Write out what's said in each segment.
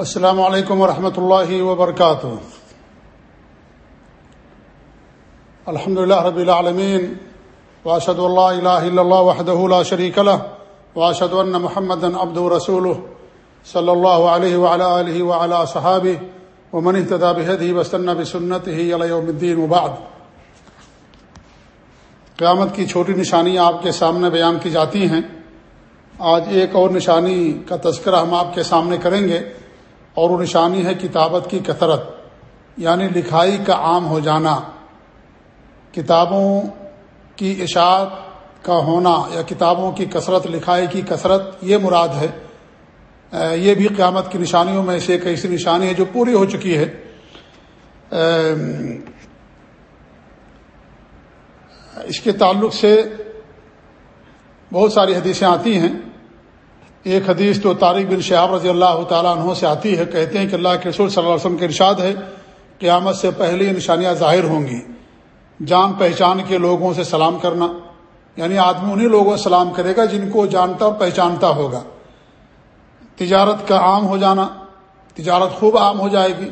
السلام علیکم ورحمۃ اللہ وبرکاتہ۔ الحمد لله رب العالمين واشهد ان لا اله الا الله وحده لا شريك له واشهد ان محمدا عبده ورسوله صلى الله عليه وعلى اله وعلى اصحابه ومن اهتدى بهديه واستنى بسنته الى يوم الدين وبعد۔ قیامت کی چھوٹی نشانیاں آپ کے سامنے بیان کی جاتی ہیں۔ آج ایک اور نشانی کا تذکرہ ہم آپ کے سامنے کریں گے۔ اور وہ نشانی ہے کتابت کی کثرت یعنی لکھائی کا عام ہو جانا، کتابوں کی اشاعت کا ہونا یا کتابوں کی کثرت، لکھائی کی کثرت، یہ مراد ہے۔ یہ بھی قیامت کی نشانیوں میں سے ایک ایسی نشانی ہے جو پوری ہو چکی ہے۔ اس کے تعلق سے بہت ساری حدیثیں آتی ہیں۔ ایک حدیث تو طارق بن شہاب رضی اللہ تعالیٰ عنہ سے آتی ہے، کہتے ہیں کہ اللہ کے رسول صلی اللہ علیہ وسلم کے ارشاد ہے، قیامت سے پہلے نشانیاں ظاہر ہوں گی۔ جان پہچان کے لوگوں سے سلام کرنا یعنی آدمی انہیں لوگوں سے سلام کرے گا جن کو جانتا اور پہچانتا ہوگا۔ تجارت کا عام ہو جانا، تجارت خوب عام ہو جائے گی۔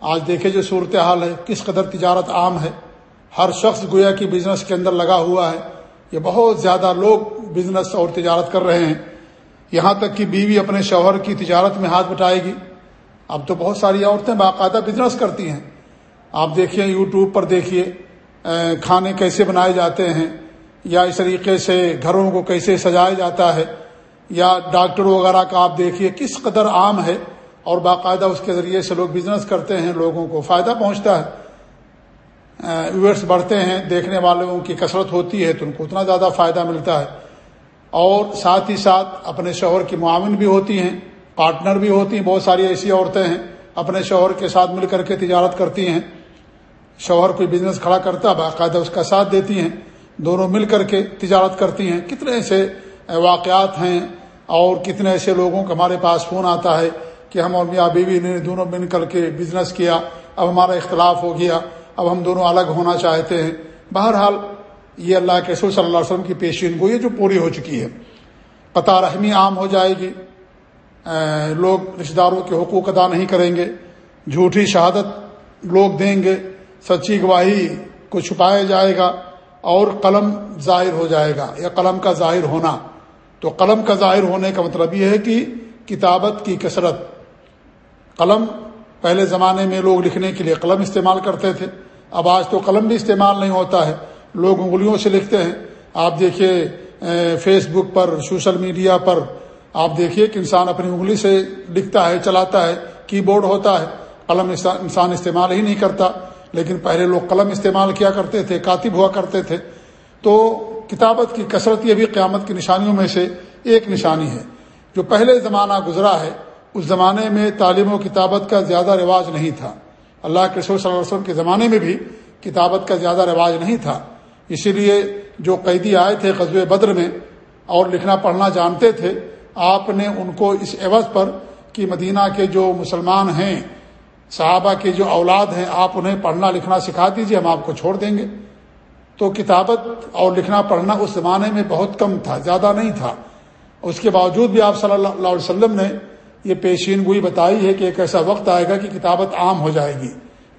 آج دیکھے جو صورتحال ہے، کس قدر تجارت عام ہے۔ ہر شخص گویا کی بزنس کے اندر لگا ہوا ہے۔ یہ بہت زیادہ لوگ بزنس اور تجارت کر رہے ہیں۔ یہاں تک کہ بیوی اپنے شوہر کی تجارت میں ہاتھ بٹائے گی۔ اب تو بہت ساری عورتیں باقاعدہ بزنس کرتی ہیں۔ آپ دیکھیے یوٹیوب پر دیکھیے کھانے کیسے بنائے جاتے ہیں، یا اس طریقے سے گھروں کو کیسے سجایا جاتا ہے، یا ڈاکٹر وغیرہ کا آپ دیکھیے کس قدر عام ہے، اور باقاعدہ اس کے ذریعے سے لوگ بزنس کرتے ہیں، لوگوں کو فائدہ پہنچتا ہے۔ ویورس بڑھتے ہیں، دیکھنے والوں کی کثرت ہوتی ہے تو ان کو اتنا زیادہ فائدہ ملتا ہے۔ اور ساتھ ہی ساتھ اپنے شوہر کی معاون بھی ہوتی ہیں، پارٹنر بھی ہوتی ہیں، بہت ساری ایسی عورتیں ہیں، اپنے شوہر کے ساتھ مل کر کے تجارت کرتی ہیں۔ شوہر کوئی بزنس کھڑا کرتا، باقاعدہ اس کا ساتھ دیتی ہیں، دونوں مل کر کے تجارت کرتی ہیں۔ کتنے ایسے واقعات ہیں اور کتنے ایسے لوگوں کا ہمارے پاس فون آتا ہے کہ ہم اور میاں بیوی نے دونوں مل کر کے بزنس کیا، اب ہمارا اختلاف ہو گیا، اب ہم دونوں الگ ہونا چاہتے ہیں۔ بہرحال یہ اللہ کے رسول صلی اللہ علیہ وسلم کی پیشین گوئی جو پوری ہو چکی ہے۔ قطع رحمی عام ہو جائے گی۔ لوگ رشتہ داروں کے حقوق ادا نہیں کریں گے۔ جھوٹی شہادت لوگ دیں گے۔ سچی گواہی کو چھپایا جائے گا اور قلم ظاہر ہو جائے گا۔ یا قلم کا ظاہر ہونا۔ تو قلم کا ظاہر ہونے کا مطلب یہ ہے کہ کتابت کی کثرت۔ قلم پہلے زمانے میں لوگ لکھنے کے لیے قلم استعمال کرتے تھے۔ اب آج تو قلم بھی استعمال نہیں ہوتا ہے۔ لوگ انگلیوں سے لکھتے ہیں۔ آپ دیکھیے فیس بک پر، سوشل میڈیا پر آپ دیکھیے کہ انسان اپنی انگلی سے لکھتا ہے، چلاتا ہے، کی بورڈ ہوتا ہے۔ قلم انسان استعمال ہی نہیں کرتا۔ لیکن پہلے لوگ قلم استعمال کیا کرتے تھے، کاتب ہوا کرتے تھے۔ تو کتابت کی کثرت یہ بھی قیامت کی نشانیوں میں سے ایک نشانی ہے۔ جو پہلے زمانہ گزرا ہے، اس زمانے میں تعلیم و کتابت کا زیادہ رواج نہیں تھا۔ اللہ کے رسول صلی اللہ علیہ وسلم کے زمانے میں بھی کتابت کا زیادہ رواج نہیں تھا۔ اسی لیے جو قیدی آئے تھے قصبے بدر میں اور لکھنا پڑھنا جانتے تھے، آپ نے ان کو اس عوض پر کہ مدینہ کے جو مسلمان ہیں، صحابہ کے جو اولاد ہیں، آپ انہیں پڑھنا لکھنا سکھا دیجیے ہم آپ کو چھوڑ دیں گے۔ تو کتابت اور لکھنا پڑھنا اس زمانے میں بہت کم تھا، زیادہ نہیں تھا۔ اس کے باوجود بھی آپ صلی اللہ علیہ وسلم نے یہ پیشین گوئی بتائی ہے کہ ایک ایسا وقت آئے گا کہ کتابت عام ہو جائے گی،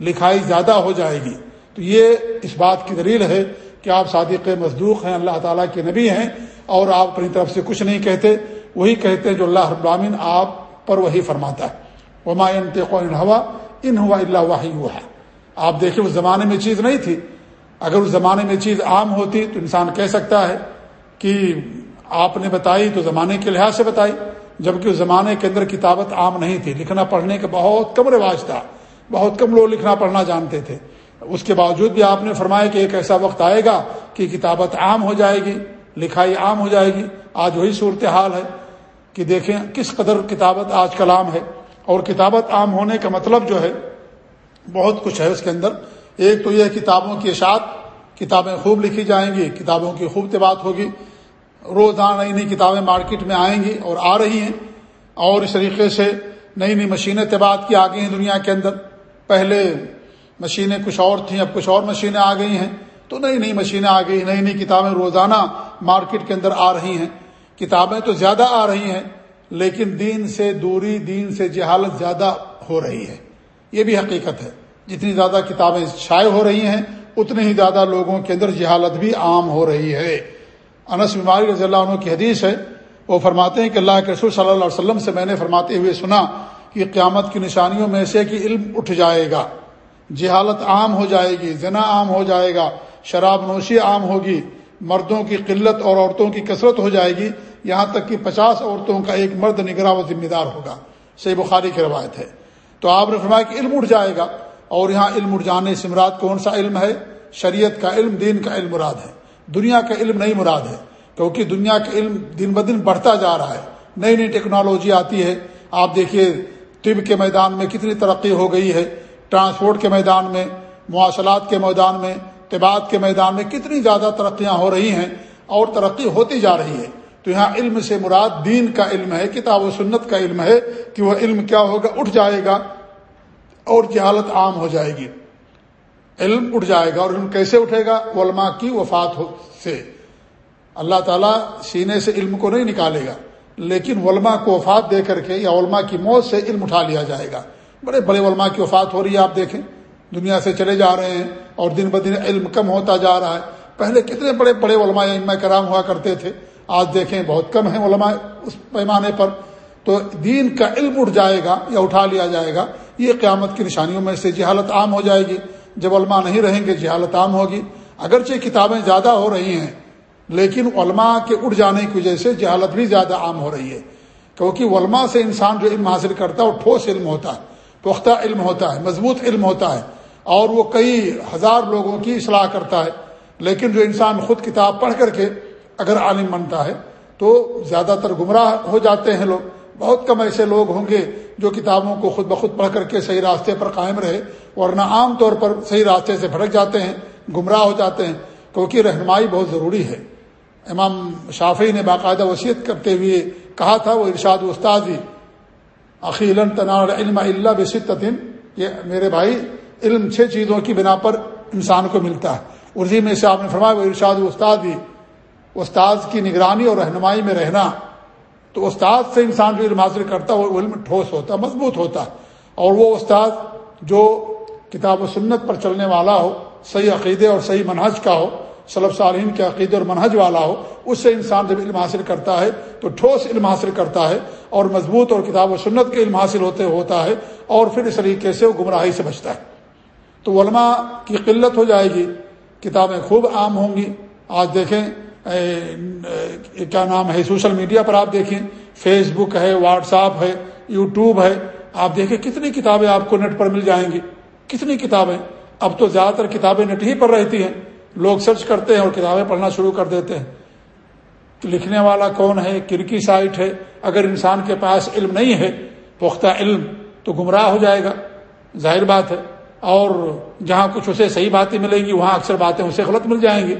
لکھائی زیادہ ہو جائے گی۔ تو یہ اس بات کی دلیل ہے کہ آپ صادق مزدوق ہیں، اللہ تعالیٰ کے نبی ہیں اور آپ اپنی طرف سے کچھ نہیں کہتے، وہی کہتے ہیں جو اللہ ابامین آپ پر وہی فرماتا ہے۔ وہ ہوا ان ہوا اللہ واہی ہوا ہے آپ دیکھیں، اس زمانے میں چیز نہیں تھی۔ اگر اس زمانے میں چیز عام ہوتی تو انسان کہہ سکتا ہے کہ آپ نے بتائی تو زمانے کے لحاظ سے بتائی، جبکہ اس زمانے کے اندر کتابت عام نہیں تھی۔ لکھنا پڑھنے کا بہت کم رواج تھا، بہت کم لوگ لکھنا پڑھنا جانتے تھے۔ اس کے باوجود بھی آپ نے فرمایا کہ ایک ایسا وقت آئے گا کہ کتابت عام ہو جائے گی، لکھائی عام ہو جائے گی۔ آج وہی صورتحال ہے کہ دیکھیں کس قدر کتابت آج کلام ہے۔ اور کتابت عام ہونے کا مطلب جو ہے، بہت کچھ ہے اس کے اندر۔ ایک تو یہ کتابوں کی اشاعت، کتابیں خوب لکھی جائیں گی، کتابوں کی خوب تباعت ہوگی۔ روزانہ نئی نئی کتابیں مارکیٹ میں آئیں گی اور آ رہی ہیں۔ اور اس طریقے سے نئی نئی مشینیں تباعت کی آ گئی ہیں دنیا کے اندر۔ پہلے مشینیں کچھ اور تھیں، اب کچھ اور مشینیں آ گئی ہیں۔ تو نئی نئی مشینیں آ گئی، نئی نئی کتابیں روزانہ مارکیٹ کے اندر آ رہی ہیں۔ کتابیں تو زیادہ آ رہی ہیں، لیکن دین سے دوری، دین سے جہالت زیادہ ہو رہی ہے۔ یہ بھی حقیقت ہے۔ جتنی زیادہ کتابیں شائع ہو رہی ہیں اتنے ہی زیادہ لوگوں کے اندر جہالت بھی عام ہو رہی ہے۔ انس بیماری رضی اللہ عنہ کی حدیث ہے، وہ فرماتے ہیں کہ اللہ کے رسول صلی اللہ علیہ وسلم سے میں نے فرماتے ہوئے سنا کہ قیامت کی نشانیوں میں سے کہ علم اٹھ جائے گا۔ جہالت عام ہو جائے گی، زنا عام ہو جائے گا، شراب نوشی عام ہوگی، مردوں کی قلت اور عورتوں کی کثرت ہو جائے گی، یہاں تک کہ پچاس عورتوں کا ایک مرد نگراں و ذمہ دار ہوگا۔ صحیح بخاری کی روایت ہے۔ تو آپ نے فرمایا کہ علم اٹھ جائے گا، اور یہاں علم اٹھ جانے سے مراد کون سا علم ہے؟ شریعت کا علم، دین کا علم مراد ہے۔ دنیا کا علم نہیں مراد ہے، کیونکہ دنیا کا علم دن بدن بڑھتا جا رہا ہے۔ نئی نئی ٹیکنالوجی آتی ہے۔ آپ دیکھیے، طب کے میدان میں کتنی ترقی ہو گئی ہے۔ ٹرانسپورٹ کے میدان میں، مواصلات کے میدان میں، طباعت کے میدان میں کتنی زیادہ ترقیاں ہو رہی ہیں اور ترقی ہوتی جا رہی ہے۔ تو یہاں علم سے مراد دین کا علم ہے، کتاب و سنت کا علم ہے کہ وہ علم کیا ہوگا؟ اٹھ جائے گا اور جہالت عام ہو جائے گی۔ علم اٹھ جائے گا اور علم کیسے اٹھے گا؟ علماء کی وفات سے۔ اللہ تعالیٰ سینے سے علم کو نہیں نکالے گا، لیکن علماء کو وفات دے کر کے یا علماء کی موت سے علم اٹھا لیا جائے گا۔ بڑے بڑے علماء کی وفات ہو رہی ہے، آپ دیکھیں۔ دنیا سے چلے جا رہے ہیں اور دن بدن علم کم ہوتا جا رہا ہے۔ پہلے کتنے بڑے بڑے علماء علماء کرام ہوا کرتے تھے، آج دیکھیں بہت کم ہیں علماء اس پیمانے پر۔ تو دین کا علم اٹھ جائے گا یا اٹھا لیا جائے گا، یہ قیامت کی نشانیوں میں سے جہالت عام ہو جائے گی۔ جب علماء نہیں رہیں گے، جہالت عام ہوگی۔ اگرچہ کتابیں زیادہ ہو رہی ہیں، لیکن علماء کے اٹھ جانے کی وجہ سے جہالت بھی زیادہ عام ہو رہی ہے۔ کیونکہ علماء سے انسان جو علم حاصل کرتا ہے، وہ ٹھوس علم ہوتا ہے۔ پختہ علم ہوتا ہے، مضبوط علم ہوتا ہے، اور وہ کئی ہزار لوگوں کی اصلاح کرتا ہے۔ لیکن جو انسان خود کتاب پڑھ کر کے اگر عالم بنتا ہے، تو زیادہ تر گمراہ ہو جاتے ہیں لوگ۔ بہت کم ایسے لوگ ہوں گے جو کتابوں کو خود بخود پڑھ کر کے صحیح راستے پر قائم رہے، ورنہ عام طور پر صحیح راستے سے بھڑک جاتے ہیں، گمراہ ہو جاتے ہیں۔ کیونکہ رہنمائی بہت ضروری ہے۔ امام شافی نے باقاعدہ وصیت کرتے ہوئے کہا تھا، وہ ارشاد استاد عقیل تنا علم اللہ بصطن یہ میرے بھائی، علم چھ چیزوں کی بنا پر انسان کو ملتا ہے۔ اردو میں سے آپ نے فرمایا، وہ ارشاد استاد بھی استاد کی نگرانی اور رہنمائی میں رہنا۔ تو استاد سے انسان جو علم حاصل کرتا ہے، وہ علم ٹھوس ہوتا ہے مضبوط ہوتا۔ ہے اور وہ استاد جو کتاب و سنت پر چلنے والا ہو، صحیح عقیدے اور صحیح منہج کا ہو صلب صارحین کے عقیدے اور منہج والا ہو، اس سے انسان جب علم حاصل کرتا ہے تو ٹھوس علم حاصل کرتا ہے اور مضبوط اور کتاب و سنت کے علم حاصل ہوتے ہوتا ہے اور پھر اس طریقے سے وہ گمراہی سے بچتا ہے۔ تو علماء کی قلت ہو جائے گی، کتابیں خوب عام ہوں گی۔ آج دیکھیں کیا نام ہے، سوشل میڈیا پر آپ دیکھیں فیس بک ہے واٹس ایپ ہے، یوٹیوب ہے، آپ دیکھیں کتنی کتابیں آپ کو نیٹ پر مل جائیں گی۔ کتنی کتابیں۔ اب تو زیادہ تر کتابیں نیٹ ہی پر رہتی ہیں۔ لوگ سرچ کرتے ہیں اور کتابیں پڑھنا شروع کر دیتے ہیں۔ لکھنے والا کون ہے؟ کن کی سائٹ ہے۔ اگر انسان کے پاس علم نہیں ہے، پختہ علم، تو گمراہ ہو جائے گا۔ ظاہر بات ہے۔ اور جہاں کچھ اسے صحیح باتیں ملیں گی، وہاں اکثر باتیں اسے غلط مل جائیں گی۔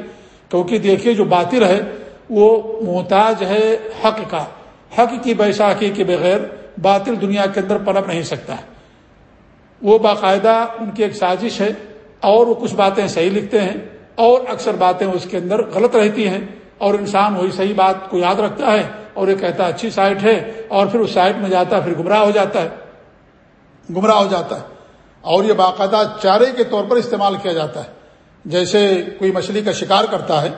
کیونکہ دیکھیے، جو باطل ہے، وہ محتاج ہے حق کا۔ حق کی بیساکھی کے بغیر باطل دنیا کے اندر پنپ نہیں سکتا۔ ہے وہ باقاعدہ ان کی ایک سازش ہے اور وہ کچھ باتیں صحیح لکھتے ہیں۔ اور اکثر باتیں اس کے اندر غلط رہتی ہیں اور انسان وہی صحیح بات کو یاد رکھتا ہے اور یہ کہتا ہے اچھی سائٹ ہے اور پھر اس سائٹ میں جاتا ہے پھر گمراہ ہو جاتا ہے، گمراہ ہو جاتا ہے۔ اور یہ باقاعدہ چارے کے طور پر استعمال کیا جاتا ہے۔ جیسے کوئی مچھلی کا شکار کرتا ہے،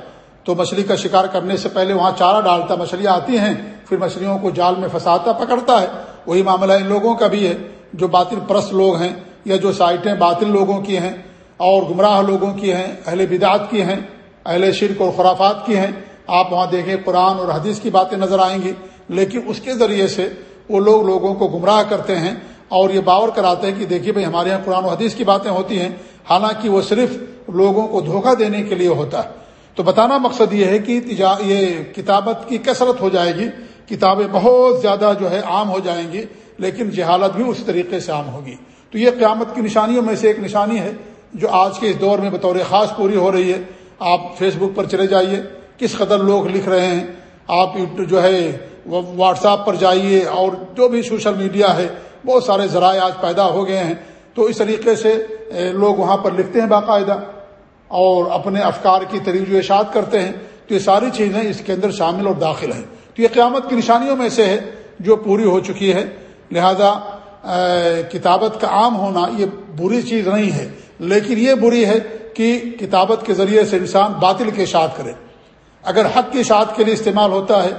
تو مچھلی کا شکار کرنے سے پہلے وہاں چارہ ڈالتا، مچھلیاں آتی ہیں، پھر مچھلیوں کو جال میں پھنساتا، پکڑتا ہے۔ وہی معاملہ ان لوگوں کا بھی ہے، جو باطل پرست لوگ ہیں یا جو سائٹیں باطل لوگوں کی ہیں اور گمراہ لوگوں کی ہیں، اہل بدعت کی ہیں، اہل شرک اور خرافات کی ہیں۔ آپ وہاں دیکھیں قرآن اور حدیث کی باتیں نظر آئیں گی، لیکن اس کے ذریعے سے وہ لوگ لوگوں کو گمراہ کرتے ہیں اور یہ باور کراتے ہیں کہ دیکھیے بھائی ہمارے یہاں قرآن و حدیث کی باتیں ہوتی ہیں، حالانکہ وہ صرف لوگوں کو دھوکہ دینے کے لیے ہوتا ہے۔ تو بتانا مقصد یہ ہے کہ یہ کتابت کی کثرت ہو جائے گی، کتابیں بہت زیادہ جو ہے عام ہو جائیں گی، لیکن جہالت بھی اسی طریقے سے عام ہوگی۔ تو یہ قیامت کی نشانیوں میں سے ایک نشانی ہے۔ جو آج کے اس دور میں بطور خاص پوری ہو رہی ہے، آپ فیس بک پر چلے جائیے، کس قدر لوگ لکھ رہے ہیں، آپ جو ہے واٹس ایپ پر جائیے اور جو بھی سوشل میڈیا ہے، بہت سارے ذرائع آج پیدا ہو گئے ہیں۔ تو اس طریقے سے لوگ وہاں پر لکھتے ہیں باقاعدہ اور اپنے افکار کی تریج و اشاعت کرتے ہیں، تو یہ ساری چیزیں اس کے اندر شامل اور داخل ہیں۔ تو یہ قیامت کی نشانیوں میں سے ہے جو پوری ہو چکی ہے۔ لہذا کتابت کا عام ہونا یہ بری چیز نہیں ہے۔ لیکن یہ بری ہے کہ کتابت کے ذریعے سے انسان باطل کے اشاعت کرے۔ اگر حق کی اشاعت کے لیے استعمال ہوتا ہے،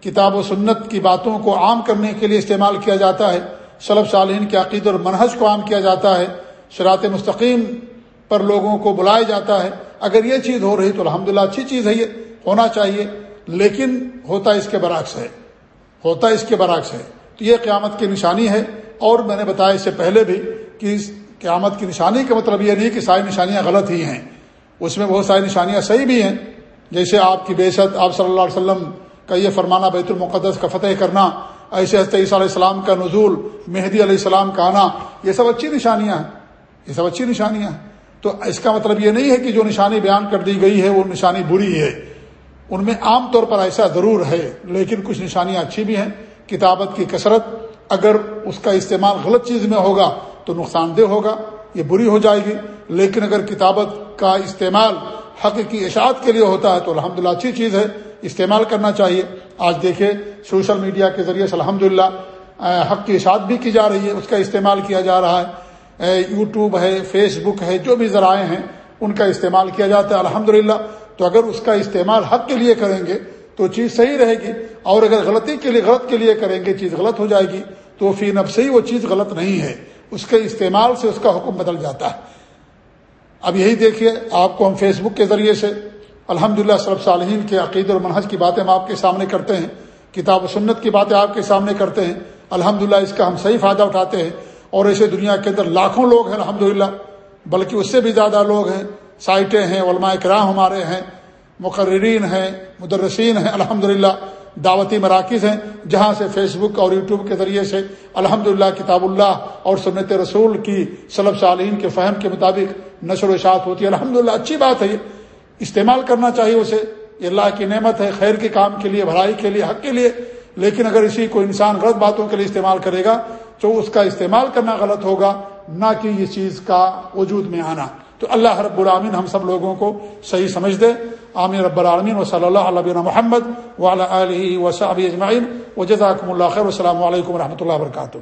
کتاب و سنت کی باتوں کو عام کرنے کے لیے استعمال کیا جاتا ہے صلب صالحین کے عقید اور منحص کو عام کیا جاتا ہے شراط مستقیم پر لوگوں کو بلایا جاتا ہے، اگر یہ چیز ہو رہی تو الحمدللہ اچھی چیز ہے، یہ ہونا چاہیے، لیکن ہوتا اس کے برعکس ہے۔ ہوتا اس کے برعکس ہے۔ تو یہ قیامت کی نشانی ہے، اور میں نے بتایا اس سے پہلے بھی کہ قیامت کی نشانی کا مطلب یہ نہیں کہ ساری نشانیاں غلط ہی ہیں۔ اس میں بہت ساری نشانیاں صحیح بھی ہیں۔ جیسے آپ کی بے آپ صلی اللہ علیہ وسلم کا یہ فرمانا بیت المقدس کا فتح کرنا، ایسے عیسیٰ علیہ السلام کا نزول، مہدی علیہ السلام کا آنا، یہ سب اچھی نشانیاں ہیں۔ یہ سب اچھی نشانیاں ہیں۔ تو اس کا مطلب یہ نہیں ہے کہ جو نشانی بیان کر دی گئی ہے وہ نشانی بری ہے۔ ان میں عام طور پر ایسا ضرور ہے، لیکن کچھ نشانیاں اچھی بھی ہیں۔ کتابت کی کثرت، اگر اس کا استعمال غلط چیز میں ہوگا تو نقصان دہ ہوگا، یہ بری ہو جائے گی۔ لیکن اگر کتابت کا استعمال حق کی اشاعت کے لیے ہوتا ہے تو الحمد اچھی چیز ہے، استعمال کرنا چاہیے۔ آج دیکھیں سوشل میڈیا کے ذریعے سے الحمد حق کی اشاعت بھی کی جا رہی ہے، اس کا استعمال کیا جا رہا ہے۔ یوٹیوب ہے، فیس بک ہے، جو بھی ذرائع ہیں، ان کا استعمال کیا جاتا ہے۔ الحمد تو اگر اس کا استعمال حق کے لیے کریں گے تو چیز صحیح رہے گی۔ اور اگر غلطی کے لیے، غلط کے لیے کریں گے، چیز غلط ہو جائے گی۔ تو فی نب سے ہی وہ چیز غلط نہیں ہے۔ اس کے استعمال سے اس کا حکم بدل جاتا ہے۔ اب یہی دیکھیے، آپ کو ہم فیس بک کے ذریعے سے الحمد للہ صرف صالحین کے عقید اور منحج کی باتیں ہم آپ کے سامنے کرتے ہیں، کتاب و سنت کی باتیں آپ کے سامنے کرتے ہیں۔ الحمد اس کا ہم صحیح فائدہ اٹھاتے ہیں۔ اور ایسے دنیا کے اندر لاکھوں لوگ ہیں الحمد بلکہ اس سے بھی زیادہ لوگ ہیں۔ سائٹیں ہیں، علماء کرام ہمارے ہیں، مقررین ہیں، مدرسین ہیں الحمد دعوتی مراکز ہیں، جہاں سے فیس بک اور یوٹیوب کے ذریعے سے الحمد کتاب اللہ اور سنت رسول کی صلب صالحین کے فہم کے مطابق نشر و اشاعت ہوتی ہے۔ الحمد اچھی بات ہے، یہ استعمال کرنا چاہیے اسے۔ یہ اللہ کی نعمت ہے، خیر کے کام کے لیے، بھلائی کے لیے، حق کے لیے۔ لیکن اگر اسی کو انسان غلط باتوں کے لیے استعمال کرے گا، تو اس کا استعمال کرنا غلط ہوگا، نہ کہ یہ چیز کا وجود میں آنا۔ تو اللہ رب العامن ہم سب لوگوں کو صحیح سمجھ دے۔ عامر رب العالمین و صلی اللہ علیہ محمد و علیہ وصحب اجمعین و جزاکم اللہ خیر السلام علیکم و رحمۃ اللہ وبرکاتہ